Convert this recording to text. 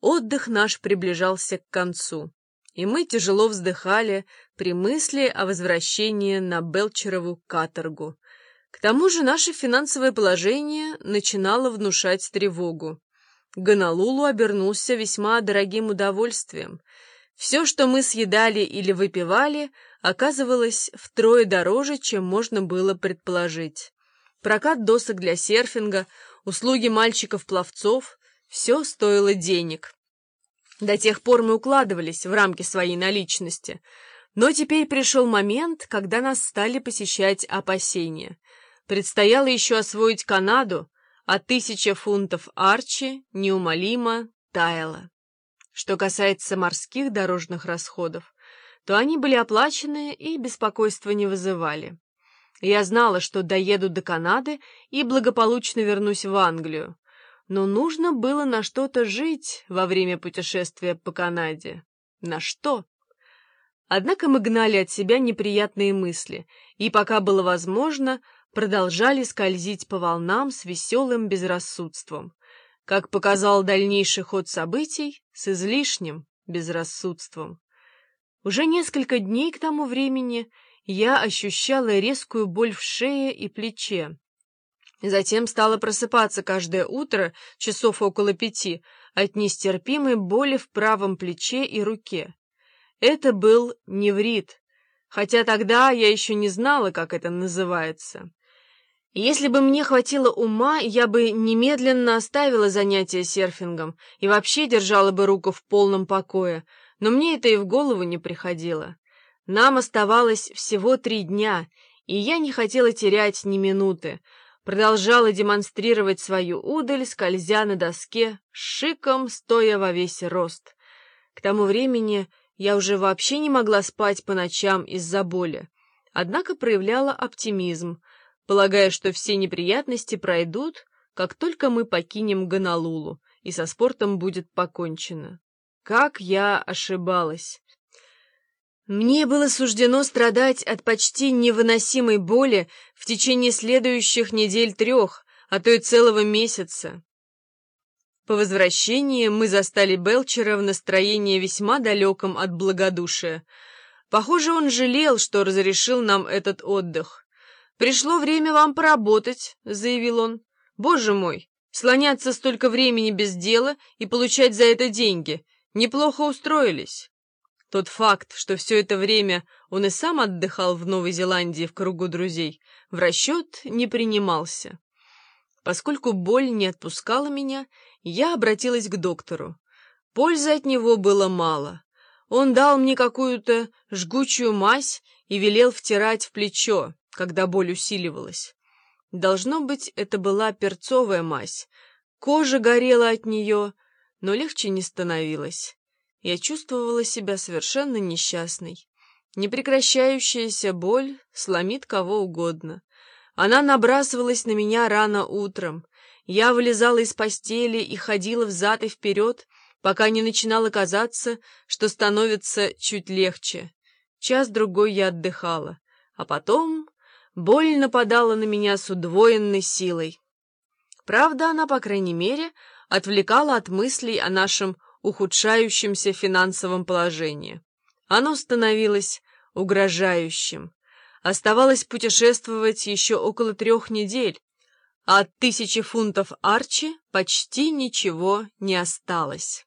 Отдых наш приближался к концу, и мы тяжело вздыхали при мысли о возвращении на Белчерову каторгу. К тому же наше финансовое положение начинало внушать тревогу. Гонолулу обернулся весьма дорогим удовольствием. Все, что мы съедали или выпивали, оказывалось втрое дороже, чем можно было предположить. Прокат досок для серфинга, услуги мальчиков-пловцов — все стоило денег. До тех пор мы укладывались в рамки своей наличности, но теперь пришел момент, когда нас стали посещать опасения. Предстояло еще освоить Канаду, а тысяча фунтов арчи неумолимо таяла. Что касается морских дорожных расходов, то они были оплачены и беспокойства не вызывали. Я знала, что доеду до Канады и благополучно вернусь в Англию, но нужно было на что-то жить во время путешествия по Канаде. На что? Однако мы гнали от себя неприятные мысли, и, пока было возможно, продолжали скользить по волнам с веселым безрассудством. Как показал дальнейший ход событий, с излишним безрассудством. Уже несколько дней к тому времени я ощущала резкую боль в шее и плече, Затем стала просыпаться каждое утро, часов около пяти, от нестерпимой боли в правом плече и руке. Это был неврит, хотя тогда я еще не знала, как это называется. Если бы мне хватило ума, я бы немедленно оставила занятия серфингом и вообще держала бы руку в полном покое, но мне это и в голову не приходило. Нам оставалось всего три дня, и я не хотела терять ни минуты, продолжала демонстрировать свою удаль, скользя на доске, шиком, стоя во весь рост. К тому времени я уже вообще не могла спать по ночам из-за боли, однако проявляла оптимизм, полагая, что все неприятности пройдут, как только мы покинем Гонолулу, и со спортом будет покончено. Как я ошибалась! Мне было суждено страдать от почти невыносимой боли в течение следующих недель трех, а то и целого месяца. По возвращении мы застали Белчера в настроении весьма далеком от благодушия. Похоже, он жалел, что разрешил нам этот отдых. «Пришло время вам поработать», — заявил он. «Боже мой, слоняться столько времени без дела и получать за это деньги. Неплохо устроились». Тот факт, что все это время он и сам отдыхал в Новой Зеландии в кругу друзей, в расчет не принимался. Поскольку боль не отпускала меня, я обратилась к доктору. Пользы от него было мало. Он дал мне какую-то жгучую мазь и велел втирать в плечо, когда боль усиливалась. Должно быть, это была перцовая мазь. Кожа горела от нее, но легче не становилось. Я чувствовала себя совершенно несчастной. Непрекращающаяся боль сломит кого угодно. Она набрасывалась на меня рано утром. Я вылезала из постели и ходила взад и вперед, пока не начинало казаться, что становится чуть легче. Час-другой я отдыхала, а потом боль нападала на меня с удвоенной силой. Правда, она, по крайней мере, отвлекала от мыслей о нашем ухудшающемся финансовом положении. Оно становилось угрожающим. Оставалось путешествовать еще около трех недель, а от тысячи фунтов арчи почти ничего не осталось.